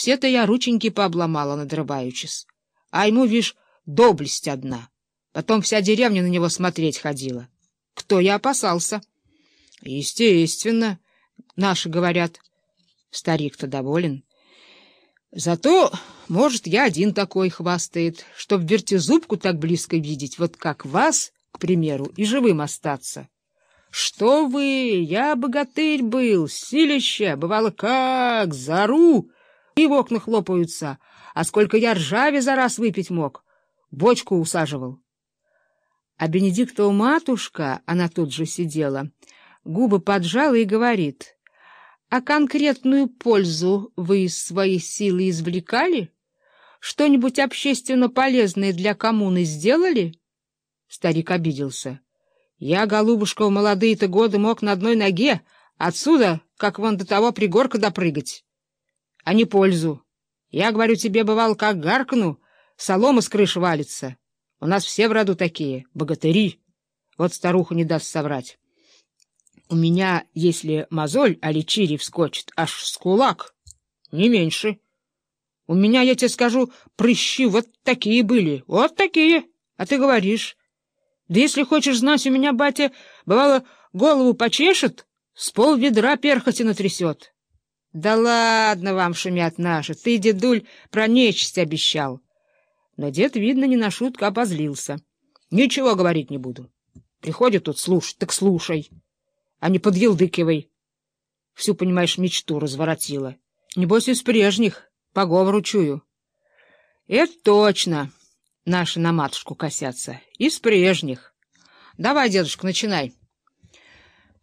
Все-то я рученьки пообломала, надрываючись. А ему, вишь, доблесть одна. Потом вся деревня на него смотреть ходила. Кто я опасался? Естественно, наши говорят. Старик-то доволен. Зато, может, я один такой хвастает, чтоб вертизубку так близко видеть, вот как вас, к примеру, и живым остаться. Что вы, я богатырь был, силище, бывало как, зару, и в окна хлопаются, а сколько я ржави за раз выпить мог, бочку усаживал. А Бенедиктова матушка, она тут же сидела, губы поджала и говорит, «А конкретную пользу вы из своей силы извлекали? Что-нибудь общественно полезное для коммуны сделали?» Старик обиделся. «Я, голубушка, в молодые-то годы мог на одной ноге отсюда, как вон до того пригорка допрыгать, а не пользу. Я, говорю тебе, бывал, как гаркну, солома с крыши валится». У нас все в роду такие, богатыри. Вот старуха не даст соврать. У меня, если мозоль, а личири вскочит, аж с кулак, не меньше. У меня, я тебе скажу, прыщи вот такие были, вот такие, а ты говоришь. Да если хочешь знать, у меня батя, бывало, голову почешет, с пол ведра перхоти натрясет. Да ладно вам, шумят наши, ты, дедуль, про нечисть обещал. Но дед, видно, не на шутку обозлился. Ничего говорить не буду. Приходит тут слушать, так слушай, а не подъелдыкивай. Всю, понимаешь, мечту разворотила. Небось, из прежних, по говору чую. Это точно, наши на матушку косятся, из прежних. Давай, дедушка, начинай.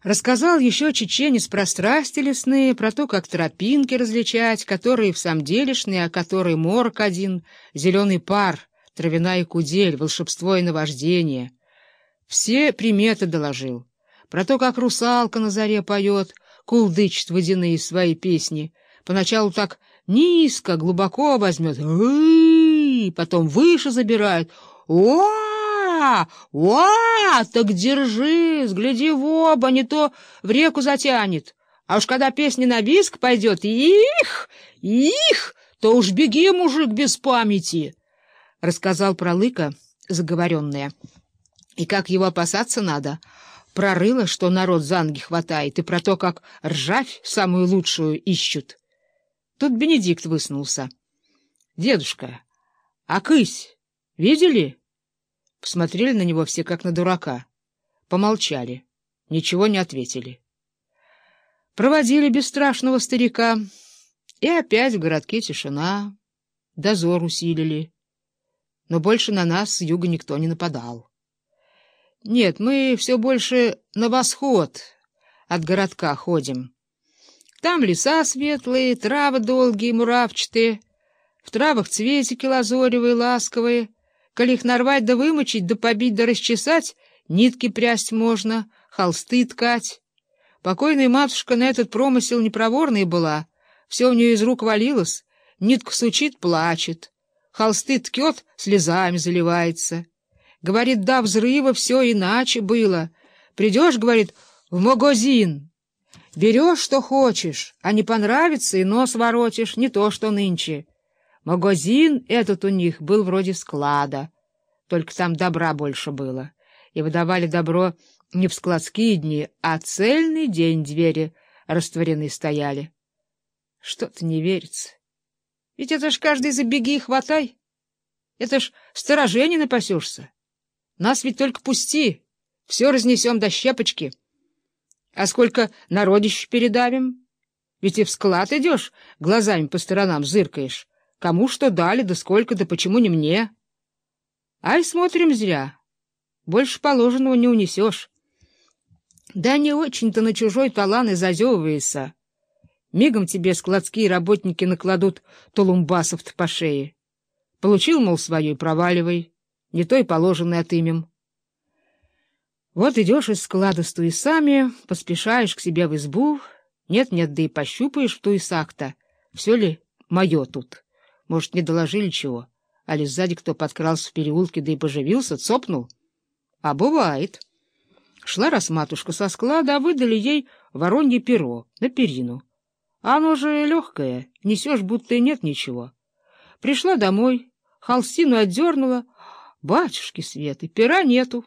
Рассказал еще чеченец про страсти лесные, про то, как тропинки различать, которые в самом делешные, а которые морок один, зеленый пар, травяная кудель, волшебство и наваждение. Все приметы доложил. Про то, как русалка на заре поет, кулдычит водяные свои песни. Поначалу так низко, глубоко возьмет, потом выше забирает. О! «Уа! Так держись, гляди в оба, не то в реку затянет. А уж когда песня на виск пойдет, их, их, то уж беги, мужик, без памяти!» — рассказал про лыка заговоренная. И как его опасаться надо. Прорыло, что народ занги хватает, и про то, как ржавь самую лучшую ищут. Тут Бенедикт выснулся. — Дедушка, а кысь видели? Посмотрели на него все, как на дурака. Помолчали. Ничего не ответили. Проводили бесстрашного старика. И опять в городке тишина. Дозор усилили. Но больше на нас с юга никто не нападал. Нет, мы все больше на восход от городка ходим. Там леса светлые, травы долгие, муравчатые, в травах цветики лазоревые, ласковые — Коли их нарвать да вымочить, да побить да расчесать, нитки прясть можно, холсты ткать. Покойная матушка на этот промысел непроворная была, все у нее из рук валилось, нитку сучит — плачет, холсты ткет — слезами заливается. Говорит, да, взрыва все иначе было. Придешь, говорит, в магазин. Берешь, что хочешь, а не понравится, и нос воротишь, не то, что нынче. Магазин этот у них был вроде склада, только там добра больше было, и выдавали добро не в складские дни, а цельный день двери растворены стояли. Что-то не верится. Ведь это ж каждый забеги и хватай. Это ж сторожей не напасешься. Нас ведь только пусти, все разнесем до щепочки. А сколько народищ передавим? Ведь и в склад идешь, глазами по сторонам зыркаешь. Кому что дали, да сколько, да почему не мне? Ай, смотрим зря. Больше положенного не унесешь. Да не очень-то на чужой талан и зазевывается. Мигом тебе складские работники накладут толумбасов-то по шее. Получил, мол, свое и проваливай. Не то и положенное отымем. Вот идешь из склада с туисами, поспешаешь к себе в избу. Нет-нет, да и пощупаешь в туисах-то. Все ли мое тут? Может, не доложили чего? Али сзади кто подкрался в переулке, да и поживился, цопнул? А бывает. Шла раз матушка со склада, а выдали ей воронье перо на перину. Оно же легкое, несешь, будто и нет ничего. Пришла домой, холстину отдернула. Батюшки Светы, пера нету.